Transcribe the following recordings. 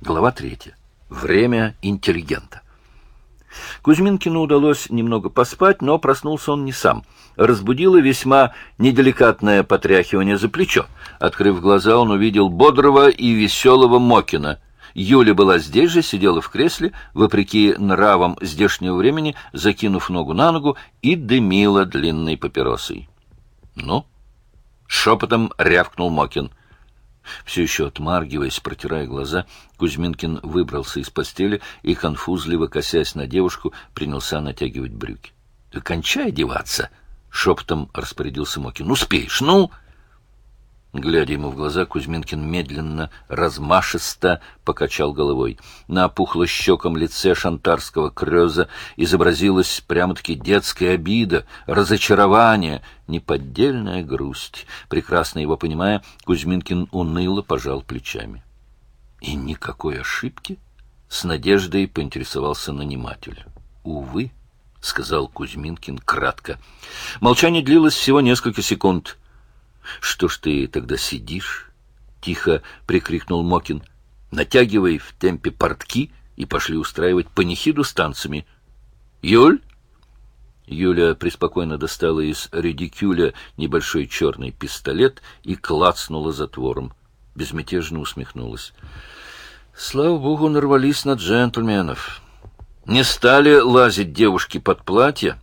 Глава третья. Время интеллигента. Кузьминкину удалось немного поспать, но проснулся он не сам. Разбудило весьма неделикатное потряхивание за плечо. Открыв глаза, он увидел бодрого и веселого Мокина. Юля была здесь же, сидела в кресле, вопреки нравам здешнего времени, закинув ногу на ногу и дымила длинной папиросой. «Ну?» — шепотом рявкнул Мокин. Все еще отмаргиваясь, протирая глаза, Кузьминкин выбрался из постели и, конфузливо косясь на девушку, принялся натягивать брюки. — кончай одеваться! — шепотом распорядился Мокин. — Успеешь, ну! — Глядя ему в глаза, Кузьминкин медленно, размашисто покачал головой. На опухло-щеком лице шантарского крёза изобразилась прямо-таки детская обида, разочарование, неподдельная грусть. Прекрасно его понимая, Кузьминкин уныло пожал плечами. И никакой ошибки? С надеждой поинтересовался наниматель. Увы, — сказал Кузьминкин кратко. Молчание длилось всего несколько секунд — что ж ты тогда сидишь? — тихо прикрикнул Мокин. — Натягивай в темпе портки и пошли устраивать панихиду с танцами. — Юль? Юля преспокойно достала из редикюля небольшой черный пистолет и клацнула затвором. Безмятежно усмехнулась. Слава богу, нарвались на джентльменов. Не стали лазить девушки под платье,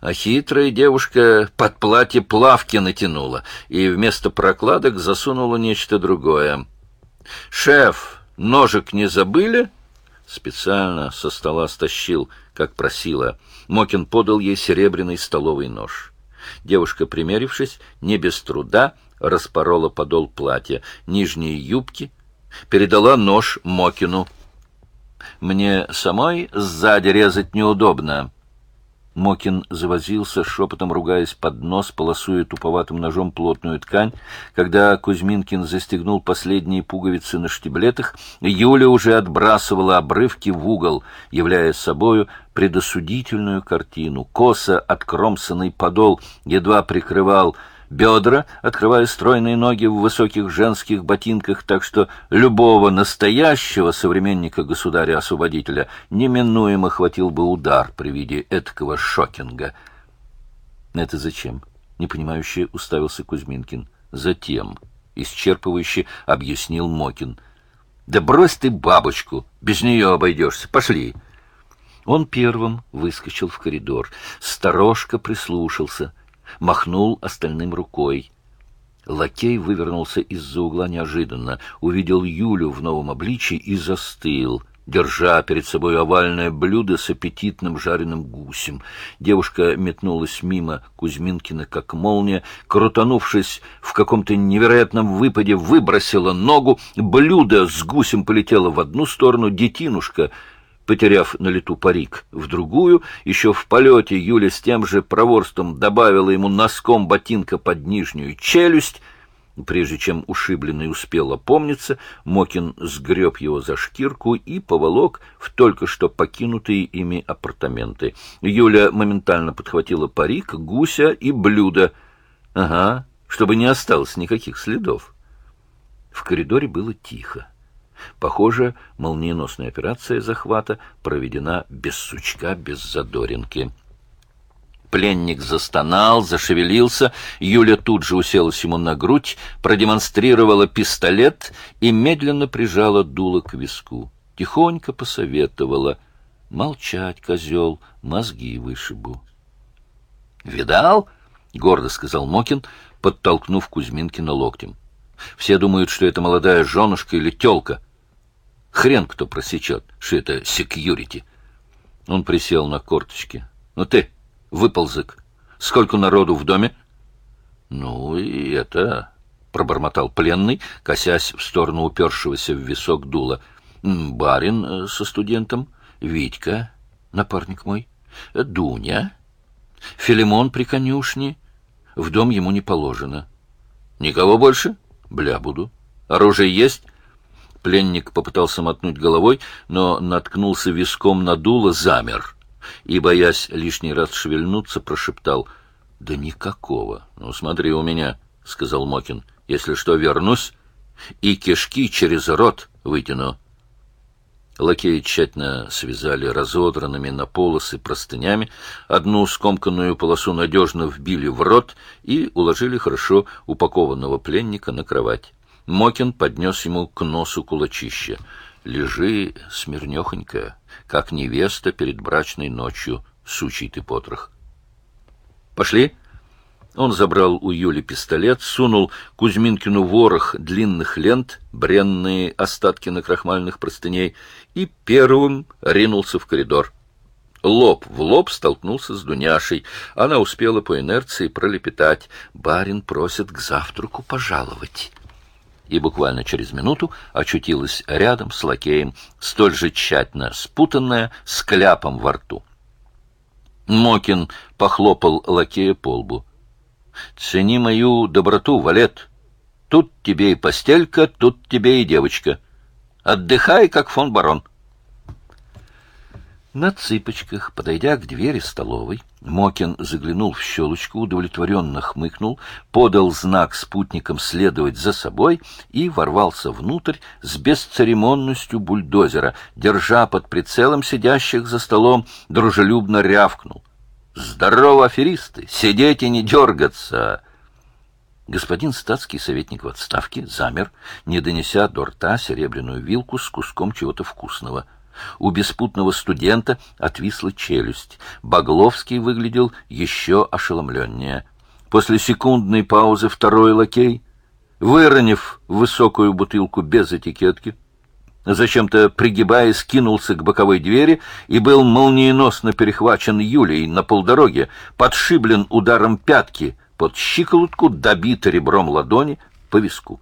а хитрая девушка под платье плавки натянула и вместо прокладок засунула нечто другое. «Шеф, ножик не забыли?» Специально со стола стащил, как просила. Мокин подал ей серебряный столовый нож. Девушка, примерившись, не без труда распорола подол платья, нижние юбки, передала нож Мокину. «Мне самой сзади резать неудобно». Мокин завозился, шепотом ругаясь под нос, полосуя туповатым ножом плотную ткань. Когда Кузьминкин застегнул последние пуговицы на штиблетах, Юля уже отбрасывала обрывки в угол, являя собою предосудительную картину. Косо откромсанный подол едва прикрывал бедра, открывая стройные ноги в высоких женских ботинках, так что любого настоящего современника государя-освободителя неминуемо хватил бы удар при виде этакого шокинга. «Это зачем?» — непонимающе уставился Кузьминкин. «Затем», — исчерпывающе объяснил Мокин. «Да брось ты бабочку, без нее обойдешься. Пошли!» Он первым выскочил в коридор, сторожко прислушался — махнул остальным рукой. Лакей вывернулся из-за угла неожиданно, увидел Юлю в новом обличии и застыл, держа перед собой овальное блюдо с аппетитным жареным гусем. Девушка метнулась мимо Кузьминкина, как молния, крутанувшись в каком-то невероятном выпаде, выбросила ногу, блюдо с гусем полетело в одну сторону, детинушка — потеряв на лету парик, в другую, еще в полете Юля с тем же проворством добавила ему носком ботинка под нижнюю челюсть. Прежде чем ушибленный успел опомниться, Мокин сгреб его за шкирку и поволок в только что покинутые ими апартаменты. Юля моментально подхватила парик, гуся и блюдо. Ага, чтобы не осталось никаких следов. В коридоре было тихо. Похоже, молниеносная операция захвата проведена без сучка, без задоринки. Пленник застонал, зашевелился, Юля тут же уселась ему на грудь, продемонстрировала пистолет и медленно прижала дуло к виску. Тихонько посоветовала. «Молчать, козел, мозги вышибу». «Видал?» — гордо сказал Мокин, подтолкнув Кузьминкина локтем. «Все думают, что это молодая женушка или тёлка». Хрен кто просечет, что это секьюрити. Он присел на корточки. Ну ты, выползок, сколько народу в доме? Ну и это... Пробормотал пленный, косясь в сторону упершегося в висок дула. Барин э, со студентом, Витька, напарник мой, Дуня, Филимон при конюшне. В дом ему не положено. Никого больше? Бля буду. Оружие есть? Пленник попытался мотнуть головой, но наткнулся виском на дуло, замер и, боясь лишний раз шевельнуться, прошептал «Да никакого. Ну, смотри у меня», — сказал Мокин. «Если что, вернусь и кишки через рот вытяну». Лакеи тщательно связали разодранными на полосы простынями, одну скомканную полосу надежно вбили в рот и уложили хорошо упакованного пленника на кровать. Мокин поднес ему к носу кулачище. «Лежи смирнехонько, как невеста перед брачной ночью, сучий ты потрох». «Пошли!» Он забрал у Юли пистолет, сунул Кузьминкину ворох длинных лент, бренные остатки на крахмальных простыней, и первым ринулся в коридор. Лоб в лоб столкнулся с Дуняшей. Она успела по инерции пролепетать. «Барин просит к завтраку пожаловать» и буквально через минуту очутилась рядом с лакеем, столь же тщательно спутанная, с кляпом во рту. Мокин похлопал лакея по лбу. Цени мою доброту, Валет. Тут тебе и постелька, тут тебе и девочка. Отдыхай, как фон барон. На цыпочках, подойдя к двери столовой, Мокин заглянул в щелочку, удовлетворенно хмыкнул, подал знак спутникам следовать за собой и ворвался внутрь с бесцеремонностью бульдозера, держа под прицелом сидящих за столом, дружелюбно рявкнул. Здорово, аферисты! Сидеть и не дергаться!» Господин статский советник в отставке замер, не донеся до рта серебряную вилку с куском чего-то вкусного. У беспутного студента отвисла челюсть. Багловский выглядел еще ошеломленнее. После секундной паузы второй лакей, выронив высокую бутылку без этикетки, зачем-то пригибаясь, кинулся к боковой двери и был молниеносно перехвачен Юлей на полдороге, подшиблен ударом пятки под щиколотку, добит ребром ладони по виску.